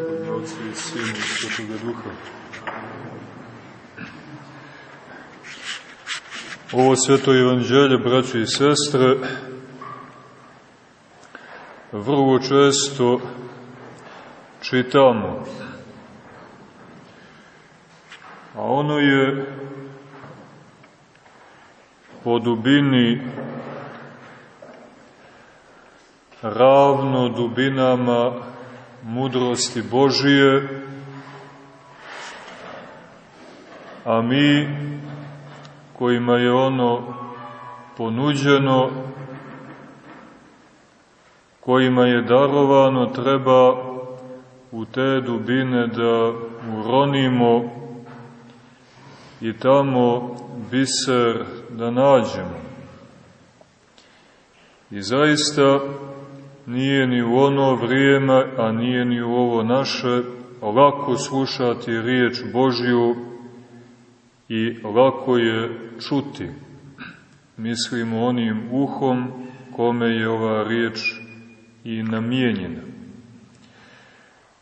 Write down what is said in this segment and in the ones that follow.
Otca i i Svetoga Duha. Ovo sveto evanđelje, braće i sestre, vrlo često čitamo, a ono je po dubini ravno dubinama mudrosti Božije, a mi kojima je ono ponuđeno, kojima je darovano, treba u te dubine da uronimo i tamo biser da nađemo. I zaista nije ni u ono vrijeme, a nije ni u ovo naše, lako slušati riječ Božju i lako je čuti. Mislimo onim uhom kome je ova riječ i namijenjena.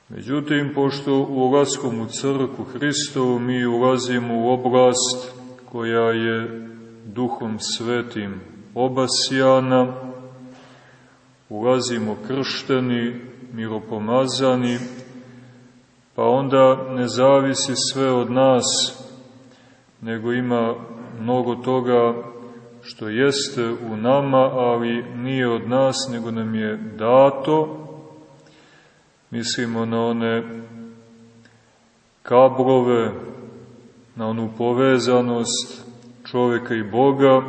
Međutim, pošto u ulaskom u crku Hristovu mi ulazimo u oblast koja je duhom svetim obasjana, ulazimo kršteni, miropomazani, pa onda ne zavisi sve od nas, nego ima mnogo toga što jeste u nama, ali nije od nas, nego nam je dato. Mislimo na one kablove, na onu povezanost čoveka i Boga,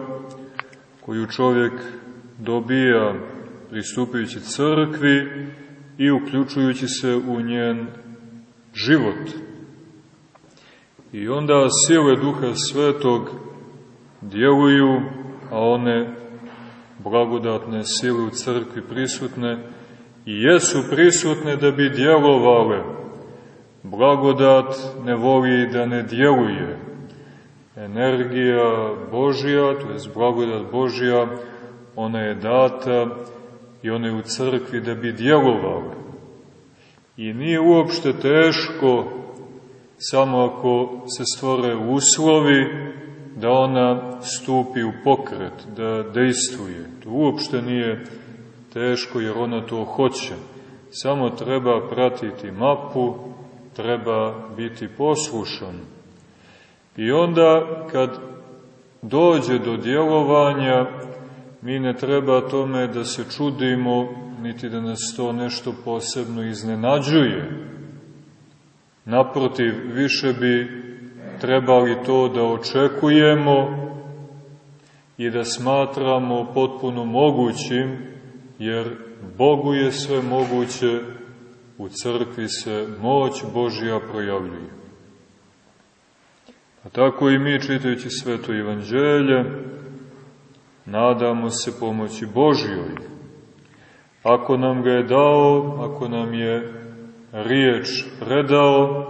koju čovjek dobija pristupajući crkvi i uključujući se u njen život. I onda sile Duha Svetog djeluju, a one blagodatne sile u crkvi prisutne i jesu prisutne da bi djelovale. Blagodat ne voli da ne djeluje. Energija Božja, to je blagodat Božja, ona je data i ona je u crkvi da bi djelovala. I nije uopšte teško, samo ako se stvore uslovi, da ona stupi u pokret, da dejstvuje. To uopšte nije teško jer ona to hoće. Samo treba pratiti mapu, treba biti poslušan. I onda kad dođe do djelovanja, mi ne treba tome da se čudimo, niti da nas to nešto posebno iznenađuje. Naprotiv, više bi trebali to da očekujemo i da smatramo potpuno mogućim, jer Bogu je sve moguće, u crkvi se moć Božja projavljuje. A tako i mi, čitajući sveto evanđelje, nadamo se pomoći Božjoj. Ako nam ga je dao, ako nam je riječ predao,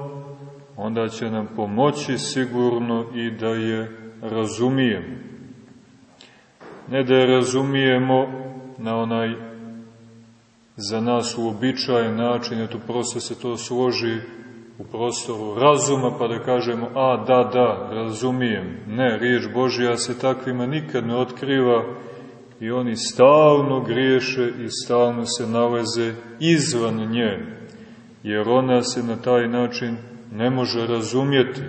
onda će nam pomoći sigurno i da je razumijemo. Ne da je razumijemo na onaj za nas uobičajen način, eto prosto se to složi u prostoru razuma pa da kažemo a da, da, razumijem. Ne, riječ Božja se takvima nikad ne otkriva i oni stalno griješe i stalno se nalaze izvan nje, jer ona se na taj način ne može razumjeti,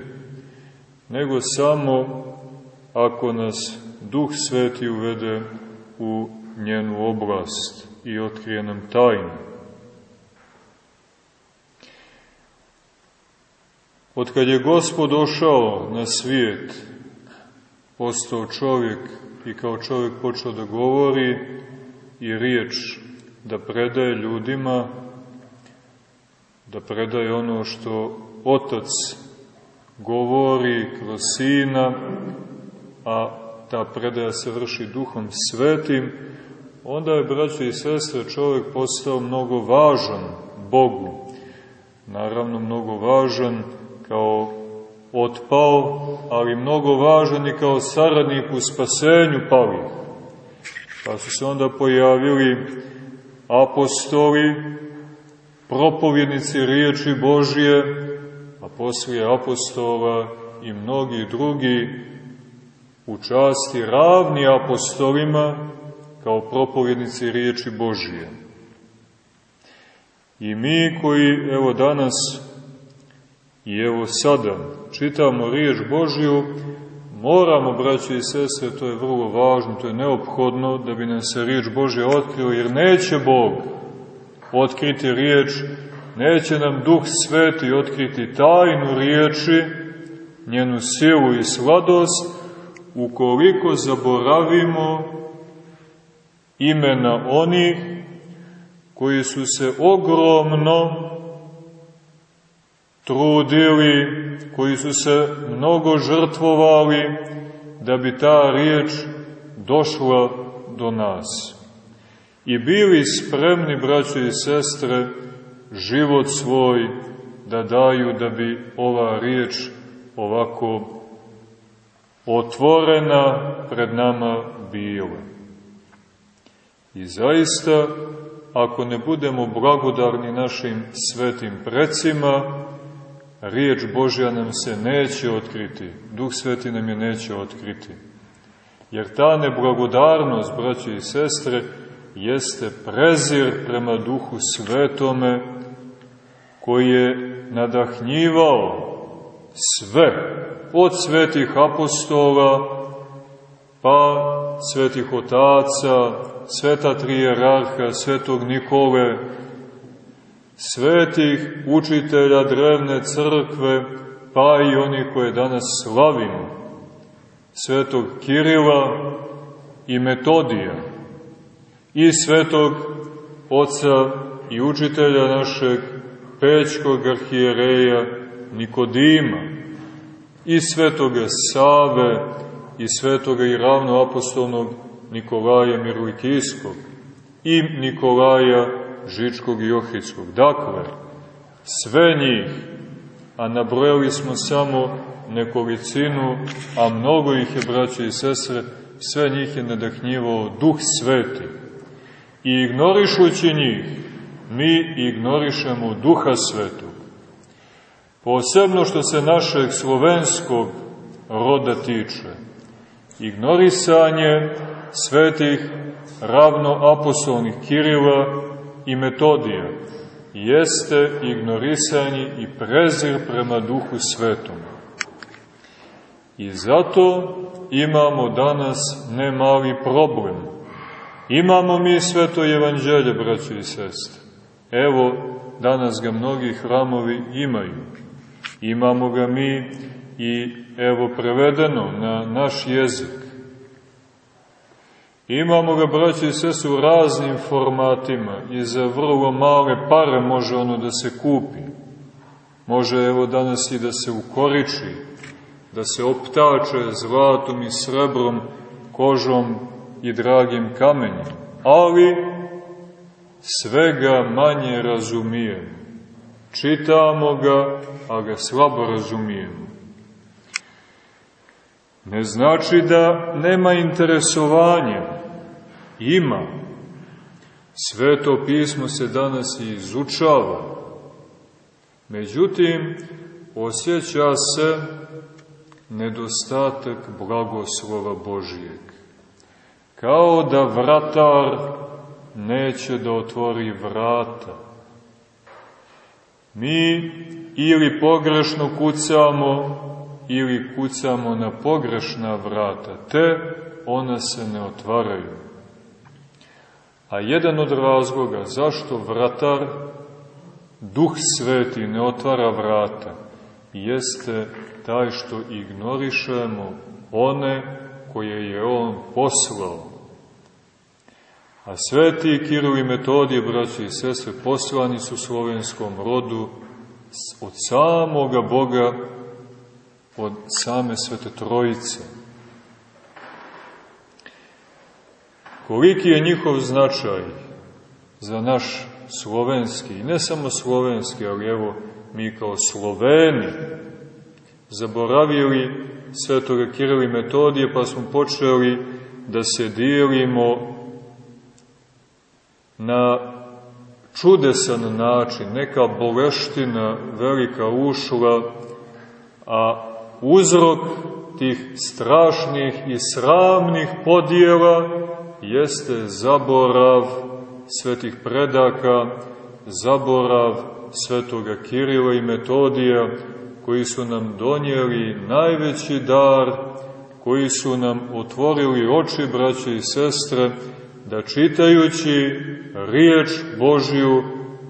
nego samo ako nas Duh Sveti uvede u njenu oblast i otkrije nam tajnu. Od kad je Gospod došao na svijet, postao čovjek i kao čovjek počeo da govori i riječ da predaje ljudima, da predaje ono što Otac govori kroz Sina, a ta predaja se vrši Duhom Svetim, onda je, braćo i sestre, čovjek postao mnogo važan Bogu. Naravno, mnogo važan kao otpao, ali mnogo važan i kao saradnik u spasenju palih. Pa su se onda pojavili apostoli, propovjednici riječi Božije, a poslije apostola i mnogi drugi u časti ravni apostolima kao propovjednici riječi Božije. I mi koji evo danas i evo sada čitamo riječ Božiju, moramo, braći i sestre, to je vrlo važno, to je neophodno da bi nam se riječ Božja otkrila, jer neće Bog otkriti riječ, neće nam Duh Sveti otkriti tajnu riječi, njenu silu i sladost, ukoliko zaboravimo imena onih koji su se ogromno trudili, koji su se mnogo žrtvovali da bi ta riječ došla do nas. I bili spremni, braćo i sestre, život svoj da daju da bi ova riječ ovako otvorena pred nama bila. I zaista, ako ne budemo blagodarni našim svetim precima, riječ Božja nam se neće otkriti, Duh Sveti nam je neće otkriti. Jer ta neblagodarnost, braće i sestre, jeste prezir prema Duhu Svetome, koji je nadahnjivao sve, od svetih apostola, pa svetih otaca, sveta trijerarha, svetog Nikole, svetih učitelja drevne crkve, pa i oni koje danas slavimo, svetog Kirila i Metodija, i svetog oca i učitelja našeg pećkog arhijereja Nikodima, i svetoga Save, i svetoga i ravnoapostolnog Nikolaja Mirlikijskog, i Nikolaja Žičkog i Ohridskog. Dakle, sve njih, a nabrojali smo samo nekolicinu, a mnogo ih je, braće i sestre, sve njih je nadahnjivao Duh Sveti. I ignorišući njih, mi ignorišemo Duha Svetog. Posebno što se našeg slovenskog roda tiče, ignorisanje svetih ravnoapostolnih Kirila i metodija jeste ignorisanje i prezir prema Duhu Svetom. I zato imamo danas nemali problem. Imamo mi sveto evanđelje, braći i sestre. Evo, danas ga mnogi hramovi imaju. Imamo ga mi i evo prevedeno na naš jezik. Imamo ga, braći i sese, u raznim formatima i za vrlo male pare može ono da se kupi. Može, evo, danas i da se ukoriči, da se optače zlatom i srebrom, kožom i dragim kamenjem. Ali svega manje razumijemo. Čitamo ga, a ga slabo razumijemo. Ne znači da nema interesovanja. Ima. Sveto pismo se danas i izučava. Međutim, osjeća se nedostatak blagoslova Božijeg. Kao da vratar neće da otvori vrata. Mi ili pogrešno kucamo, ili kucamo na pogrešna vrata, te ona se ne otvaraju. A jedan od razloga zašto vratar, duh sveti, ne otvara vrata, jeste taj što ignorišemo one koje je on poslao. A sveti Kiril i Metodije, braći i sestre, poslani su slovenskom rodu od samoga Boga, od same Svete Trojice. Koliki je njihov značaj za naš slovenski, i ne samo slovenski, ali evo mi kao Sloveni, zaboravili svetoga Kirila i Metodije, pa smo počeli da se dijelimo na čudesan način, neka boleština velika ušla, a uzrok tih strašnih i sramnih podijela jeste zaborav svetih predaka, zaborav svetoga Kirila i Metodija, koji su nam donijeli najveći dar, koji su nam otvorili oči, braće i sestre, da čitajući riječ Božju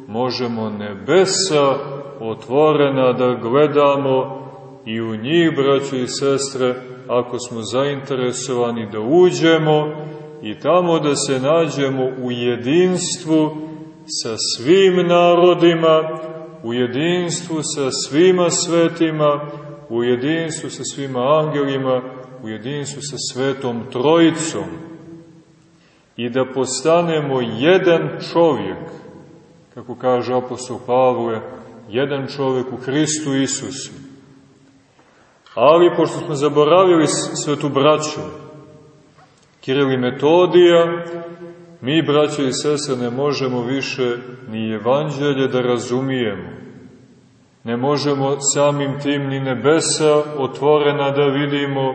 možemo nebesa otvorena da gledamo i u njih, braće i sestre, ako smo zainteresovani da uđemo i tamo da se nađemo u jedinstvu sa svim narodima, u jedinstvu sa svima svetima, u jedinstvu sa svima angelima, u jedinstvu sa svetom trojicom i da postanemo jedan čovjek, kako kaže apostol Pavle, jedan čovjek u Hristu Isusu. Ali, pošto smo zaboravili svetu braću, Kiril i Metodija, mi, braćo i sese, ne možemo više ni evanđelje da razumijemo. Ne možemo samim tim ni nebesa otvorena da vidimo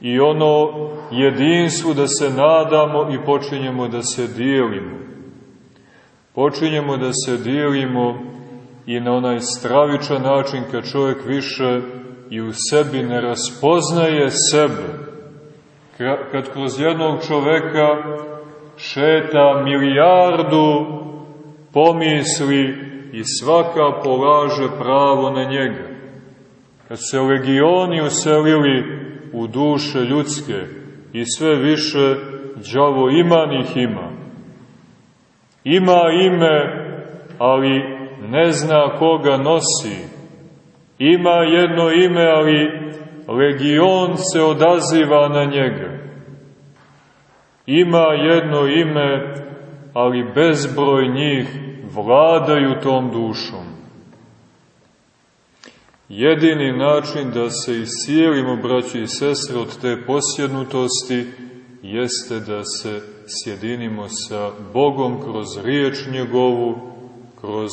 i ono jedinstvu da se nadamo i počinjemo da se dijelimo. Počinjemo da se dijelimo i na onaj stravičan način kad čovjek više i u sebi ne raspoznaje sebe. Kad kroz jednog čoveka šeta milijardu pomisli i svaka polaže pravo na njega. Kad se legioni uselili u duše ljudske i sve više đavo imanih ima. Ima ime, ali ne zna koga nosi. Ima jedno ime, ali legion se odaziva na njega. Ima jedno ime, ali bezbroj njih vladaju tom dušom. Jedini način da se isijelimo, braći i sestre, od te posjednutosti, jeste da se sjedinimo sa Bogom kroz riječ njegovu, kroz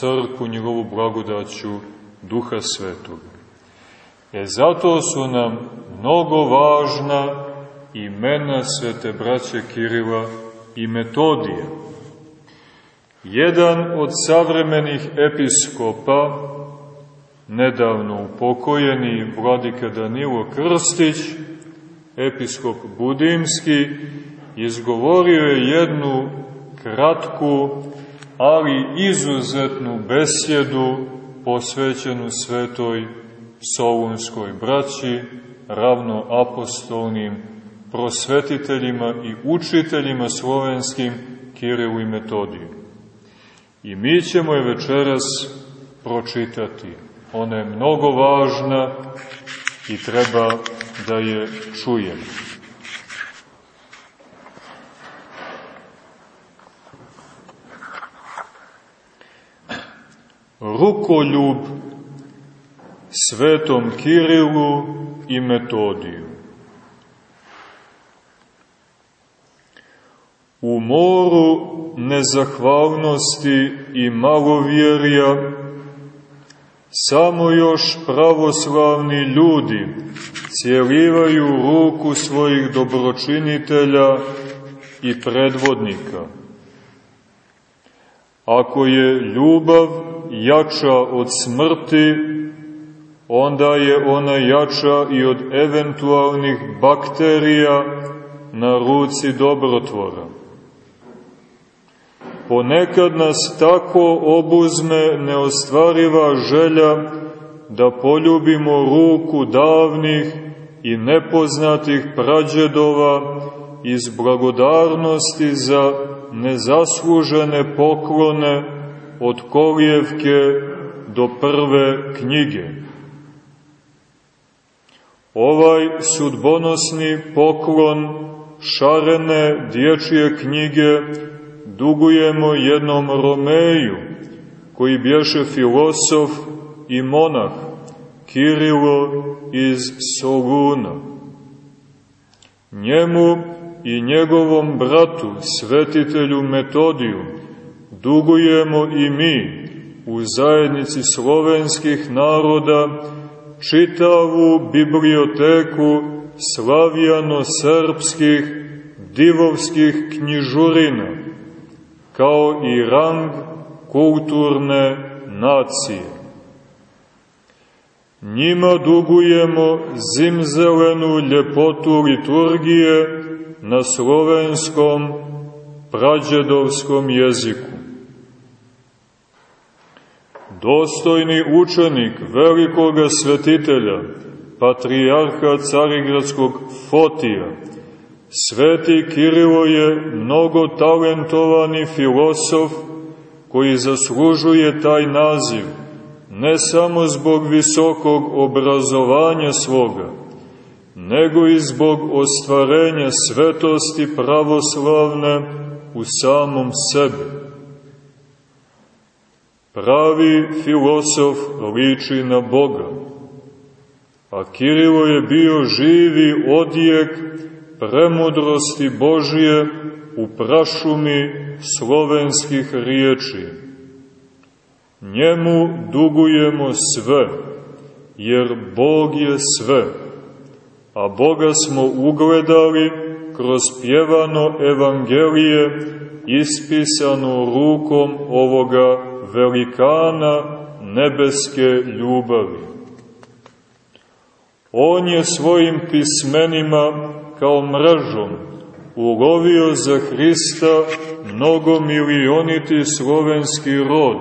crku njegovu blagodaću Duha Svetog. E zato su nam mnogo važna imena svete braće Kirila i Metodije. Jedan od savremenih episkopa, nedavno upokojeni vladika Danilo Krstić, episkop Budimski, izgovorio je jednu kratku, ali izuzetnu besjedu posvećenu svetoj Solunskoj braći, ravno apostolnim prosvetiteljima i učiteljima slovenskim Kirilu i Metodiju. I mi ćemo je večeras pročitati. Ona je mnogo važna i treba da je čujemo. Rukoljub svetom Kirilu i Metodiju. U moru nezahvalnosti i malovjerja samo još pravoslavni ljudi cijelivaju ruku svojih dobročinitelja i predvodnika. Ako je ljubav jača od smrti, onda je ona jača i od eventualnih bakterija na ruci dobrotvora. Ponekad nas tako obuzme neostvariva želja da poljubimo ruku davnih i nepoznatih prađedova iz blagodarnosti za nezaslužene poklone od kolijevke do prve knjige. Ovaj sudbonosni poklon šarene dječje knjige dugujemo jednom Romeju, koji bješe filosof i monah, Kirilo iz Soluna. Njemu i njegovom bratu, svetitelju Metodiju, dugujemo i mi u zajednici slovenskih naroda čitavu biblioteku slavijano-srpskih divovskih knjižurina, kao i rang kulturne nacije. Njima dugujemo zimzelenu ljepotu liturgije na slovenskom prađedovskom jeziku. Dostojni učenik velikoga svetitelja, patrijarha Carigradskog Fotija, Sveti Kirilo je mnogo talentovani filosof koji zaslužuje taj naziv, ne samo zbog visokog obrazovanja svoga, nego i zbog ostvarenja svetosti pravoslavne u samom sebi. Pravi filosof liči na Boga, a Kirilo je bio živi odijek premudrosti Božije u prašumi slovenskih riječi. Njemu dugujemo sve, jer Bog je sve, a Boga smo ugledali kroz pjevano evangelije ispisano rukom ovoga velikana nebeske ljubavi. On je svojim pismenima kao mrežom ulovio za Hrista mnogo milioniti slovenski rod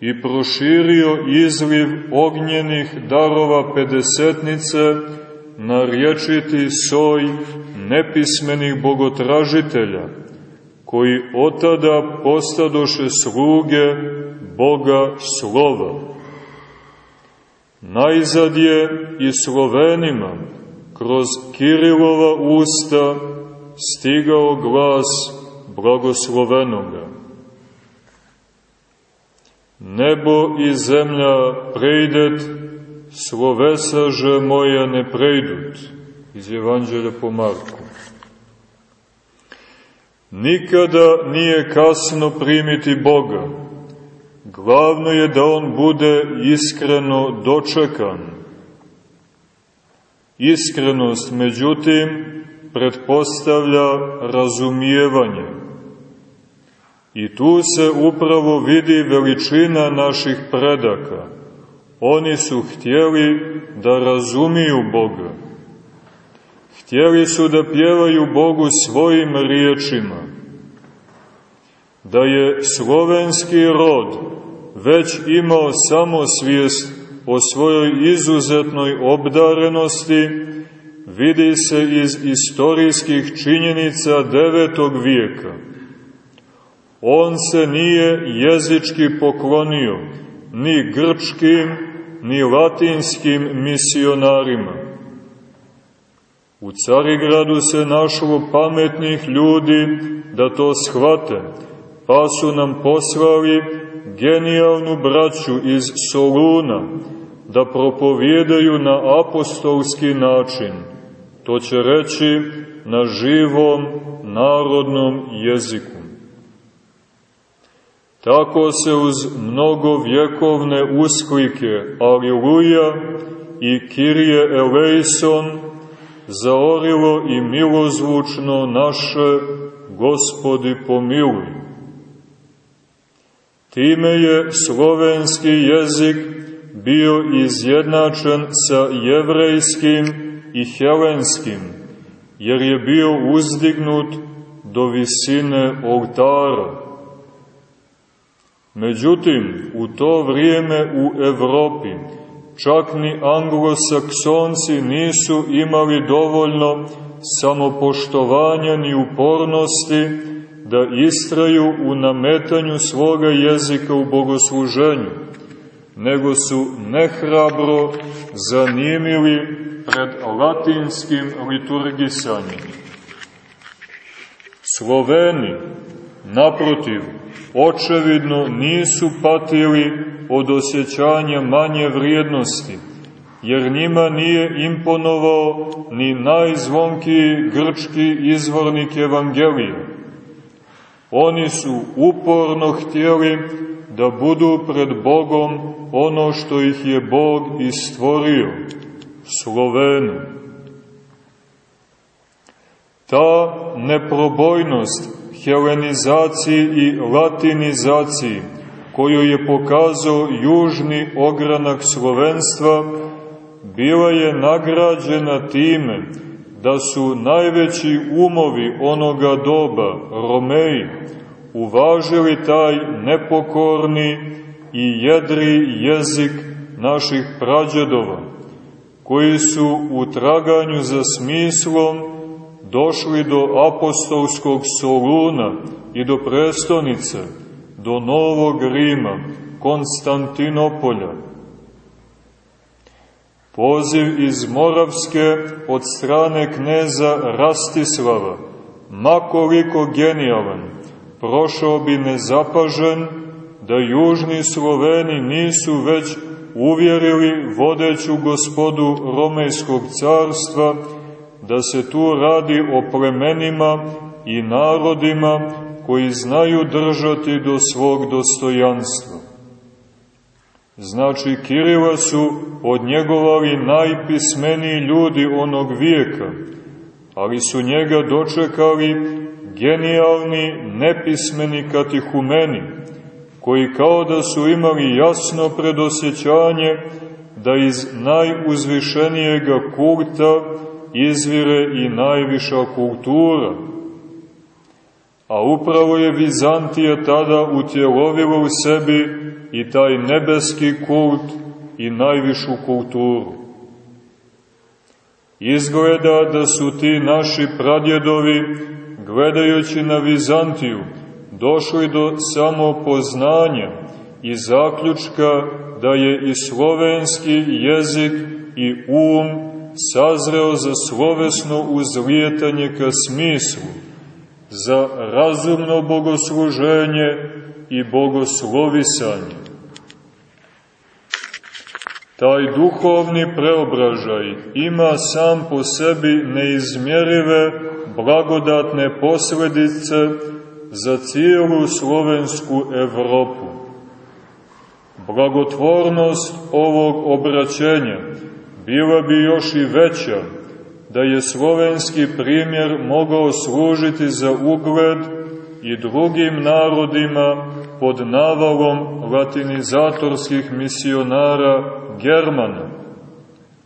i proširio izliv ognjenih darova pedesetnice na riječiti soj nepismenih bogotražitelja, koji otada postadoše sluge Boga slova. Najzad je i Slovenima, kroz Kirilova usta, stigao glas blagoslovenoga. Nebo i zemlja prejdet, slovesaže moja ne prejdut. Iz Evanđelja po Marku. Nikada nije kasno primiti Boga. Glavno je da On bude iskreno dočekan. Iskrenost, međutim, pretpostavlja razumijevanje. I tu se upravo vidi veličina naših predaka. Oni su htjeli da razumiju Boga. Htjeli su da pjevaju Bogu svojim riječima. Da je slovenski rod već imao samo svijest o svojoj izuzetnoj obdarenosti, vidi se iz istorijskih činjenica devetog vijeka. On se nije jezički poklonio ni grčkim, ni latinskim misionarima. U Carigradu se našlo pametnih ljudi da to shvate, pa su nam poslali genijalnu braću iz Soluna da propovjedaju na apostolski način, to će reći na živom narodnom jeziku. Tako se uz mnogo vjekovne usklike Aliluja i Kirije Eleison zaorilo i milozvučno naše Gospodi pomiluj. Time je slovenski jezik bio izjednačen sa jevrejskim i helenskim, jer je bio uzdignut do visine oltara. Međutim, u to vrijeme u Evropi čak ni anglosaksonci nisu imali dovoljno samopoštovanja ni upornosti da istraju u nametanju svoga jezika u bogosluženju, nego su nehrabro zanimili pred latinskim liturgisanjem. Sloveni, naprotiv, očevidno nisu patili od osjećanja manje vrijednosti, jer njima nije imponovao ni najzvonkiji grčki izvornik Evangelija, Oni su uporno htjeli da budu pred Bogom ono što ih je Bog istvorio, Slovenu. Ta neprobojnost helenizaciji i latinizaciji koju je pokazao južni ogranak slovenstva, bila je nagrađena time da su najveći umovi onoga doba, Romeji, uvažili taj nepokorni i jedri jezik naših prađedova, koji su u traganju za smislom došli do apostolskog Soluna i do prestonice, do Novog Rima, Konstantinopolja. Poziv iz Moravske od strane kneza Rastislava, makoliko genijalan, prošao bi nezapažen da južni Sloveni nisu već uvjerili vodeću gospodu Romejskog carstva da se tu radi o plemenima i narodima koji znaju držati do svog dostojanstva. Znači, Kirila su odnjegovali najpismeniji ljudi onog vijeka, ali su njega dočekali genijalni, nepismeni katihumeni, koji kao da su imali jasno predosjećanje da iz najuzvišenijega kulta izvire i najviša kultura, A upravo je Vizantija tada utjelovila u sebi i taj nebeski kult i najvišu kulturu. Izgleda da su ti naši pradjedovi, gledajući na Vizantiju, došli do samopoznanja i zaključka da je i slovenski jezik i um sazreo za slovesno uzlijetanje ka smislu, za razumno bogosluženje i bogoslovisanje. Taj duhovni preobražaj ima sam po sebi neizmjerive blagodatne posledice za cijelu slovensku Evropu. Blagotvornost ovog obraćenja bila bi još i veća da je slovenski primjer mogao služiti za ugled i drugim narodima pod navalom latinizatorskih misionara Germana,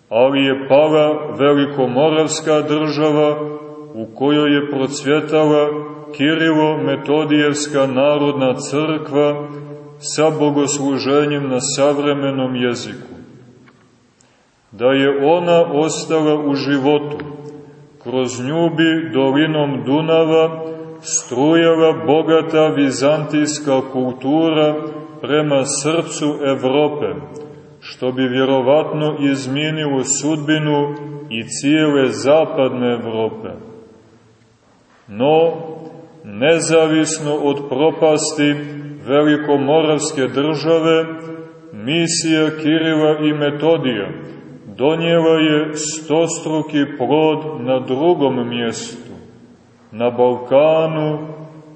ali je pala velikomoravska država u kojoj je procvjetala Kirilo-Metodijevska narodna crkva sa bogosluženjem na savremenom jeziku da je ona ostala u životu. Kroz nju bi dolinom Dunava strujala bogata vizantijska kultura prema srcu Evrope, što bi vjerovatno izmijenilo sudbinu i cijele zapadne Evrope. No, nezavisno od propasti velikomoravske države, misija Kirila i Metodija, donijela je stostruki plod na drugom mjestu, na Balkanu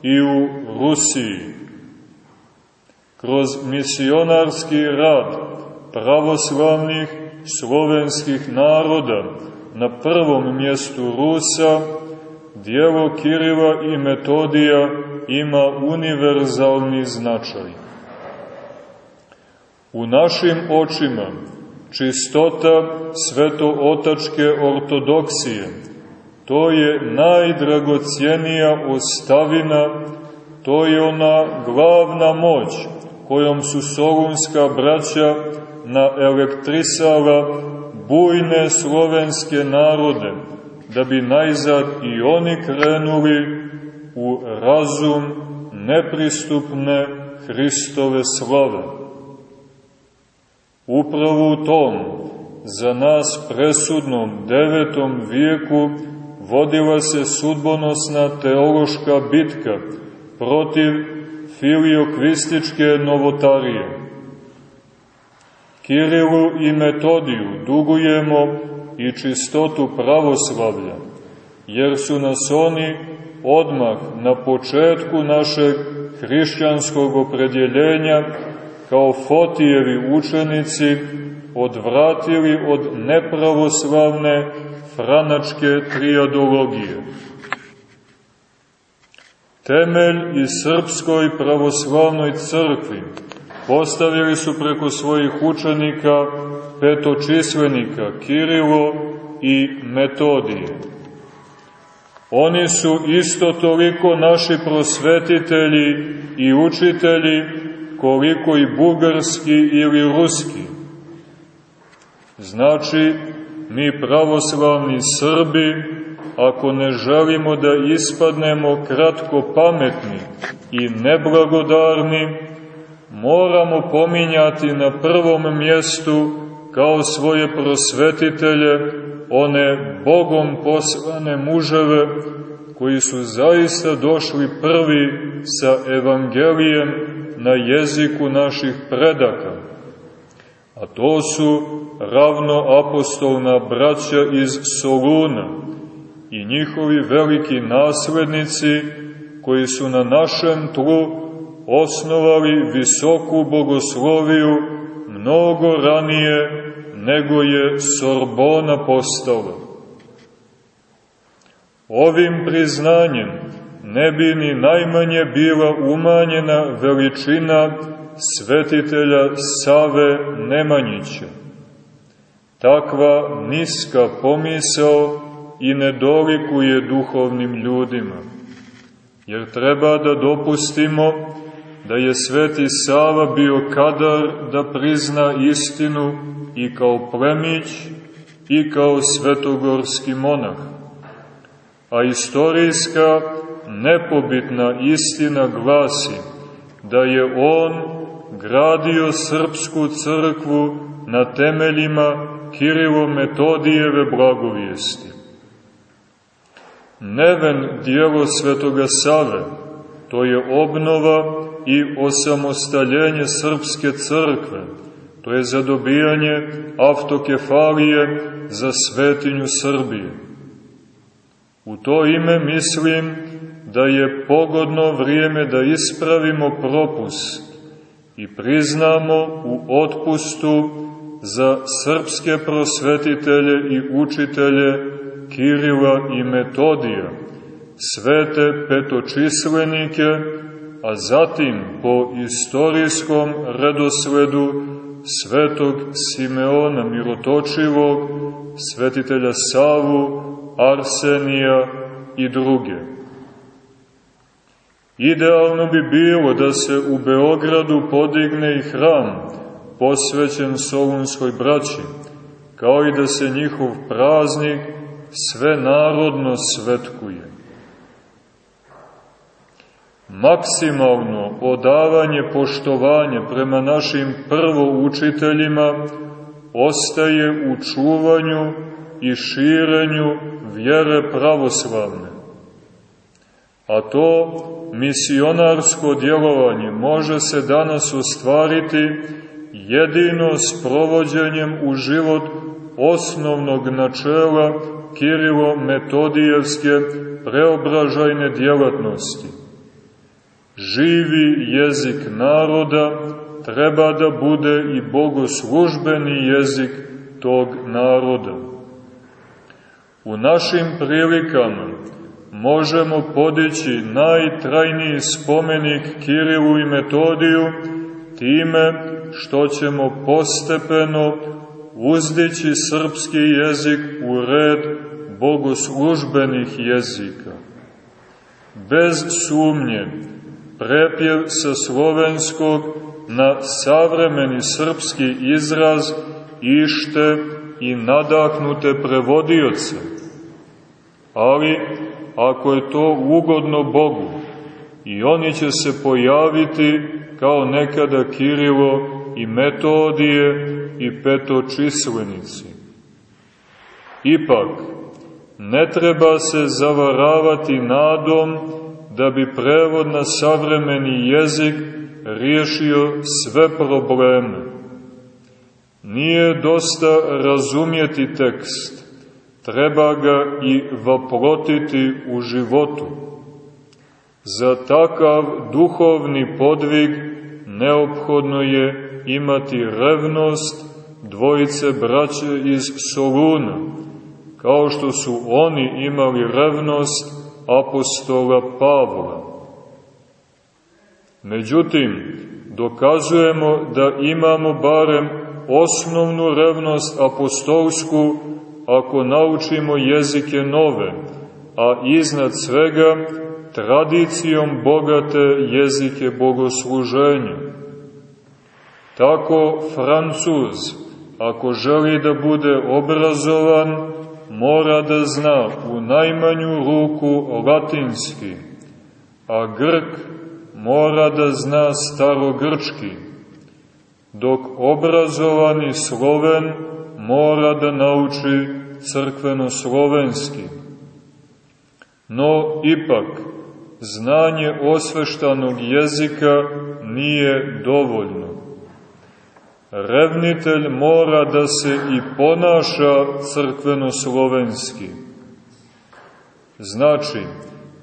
i u Rusiji. Kroz misionarski rad pravoslavnih slovenskih naroda na prvom mjestu Rusa, dijelo Kirila i Metodija ima univerzalni značaj. U našim očima čistota svetootačke ortodoksije. To je najdragocijenija ostavina, to je ona glavna moć kojom su solunska braća na elektrisala bujne slovenske narode, da bi najzad i oni krenuli u razum nepristupne Hristove slave. Upravo u tom, za nas presudnom devetom vijeku, vodila se sudbonosna teološka bitka protiv filiokvističke novotarije. Kirilu i Metodiju dugujemo i čistotu pravoslavlja, jer su nas oni odmah na početku našeg hrišćanskog opredjeljenja kao Fotijevi učenici odvratili od nepravoslavne franačke triadologije. Temelj i srpskoj pravoslavnoj crkvi postavili su preko svojih učenika petočislenika Kirilo i Metodije. Oni su isto toliko naši prosvetitelji i učitelji koliko i bugarski ili ruski. Znači, mi pravoslavni Srbi, ako ne želimo da ispadnemo kratko pametni i neblagodarni, moramo pominjati na prvom mjestu kao svoje prosvetitelje one Bogom poslane muževe koji su zaista došli prvi sa evangelijem na jeziku naših predaka. A to su ravno apostolna braća iz Soluna i njihovi veliki naslednici koji su na našem tlu osnovali visoku bogosloviju mnogo ranije nego je Sorbona postala. Ovim priznanjem ne bi ni najmanje bila umanjena veličina svetitelja Save Nemanjića. Takva niska pomisao i nedolikuje duhovnim ljudima, jer treba da dopustimo da je sveti Sava bio kadar da prizna istinu i kao plemić i kao svetogorski monah. A istorijska nepobitna istina glasi da je on gradio srpsku crkvu na temeljima Kirilo-Metodijeve blagovijesti. Neven dijelo svetoga Save, to je obnova i osamostaljenje srpske crkve, to je zadobijanje autokefalije za svetinju Srbije. U to ime mislim da je pogodno vrijeme da ispravimo propust i priznamo u otpustu za srpske prosvetitelje i učitelje Kirila i Metodija, svete petočislenike, a zatim po istorijskom redosledu svetog Simeona Mirotočivog, svetitelja Savu, Arsenija i druge. Idealno bi bilo da se u Beogradu podigne i hram posvećen Solunskoj braći, kao i da se njihov praznik sve narodno svetkuje maksimalno odavanje poštovanja prema našim prvoučiteljima ostaje u čuvanju i širenju vjere pravoslavne. A to misionarsko djelovanje može se danas ostvariti jedino s provođenjem u život osnovnog načela Kirilo-Metodijevske preobražajne djelatnosti živi jezik naroda treba da bude i bogoslužbeni jezik tog naroda. U našim prilikama možemo podići najtrajniji spomenik Kirilu i Metodiju time što ćemo postepeno uzdići srpski jezik u red bogoslužbenih jezika. Bez sumnje, prepjev sa slovenskog na savremeni srpski izraz ište i nadahnute prevodioce. Ali, ako je to ugodno Bogu, i oni će se pojaviti kao nekada Kirilo i Metodije i petočislenici. Ipak, ne treba se zavaravati nadom da bi prevod na savremeni jezik riješio sve probleme. Nije dosta razumjeti tekst, treba ga i vaplotiti u životu. Za takav duhovni podvig neophodno je imati revnost dvojice braće iz Soluna, kao što su oni imali revnost apostola Pavla. Međutim, dokazujemo da imamo barem osnovnu revnost apostolsku ako naučimo jezike nove, a iznad svega tradicijom bogate jezike bogosluženja. Tako Francuz, ako želi da bude obrazovan, mora da zna u najmanju ruku latinski, a Grk mora da zna starogrčki, dok obrazovani Sloven mora da nauči crkveno-slovenski. No, ipak, znanje osveštanog jezika nije dovoljno. Revnitelj mora da se i ponaša crkveno-slovenski. Znači,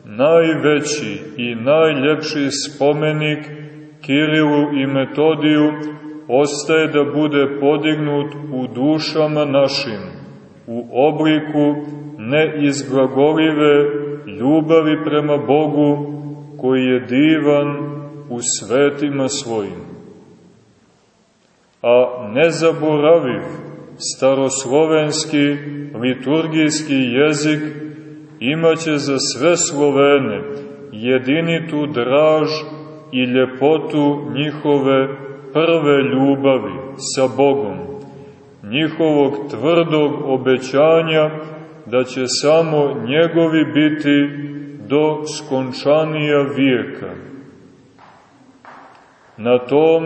najveći i najljepši spomenik Kirilu i Metodiju ostaje da bude podignut u dušama našim, u obliku neizglagolive ljubavi prema Bogu koji je divan u svetima svojim. A nezaboraviv staroslovenski liturgijski jezik imaće za sve Slovene jedinitu draž i ljepotu njihove prve ljubavi sa Bogom, njihovog tvrdog obećanja da će samo njegovi biti do skončanija vijeka. Na tom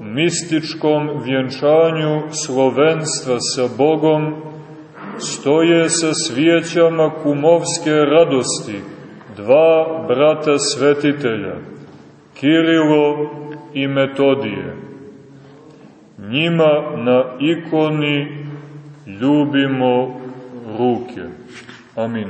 mističkom vjenčanju slovenstva sa Bogom stoje sa svijećama kumovske radosti dva brata svetitelja, Kirilo i Metodije. Njima na ikoni ljubimo ruke. Amin.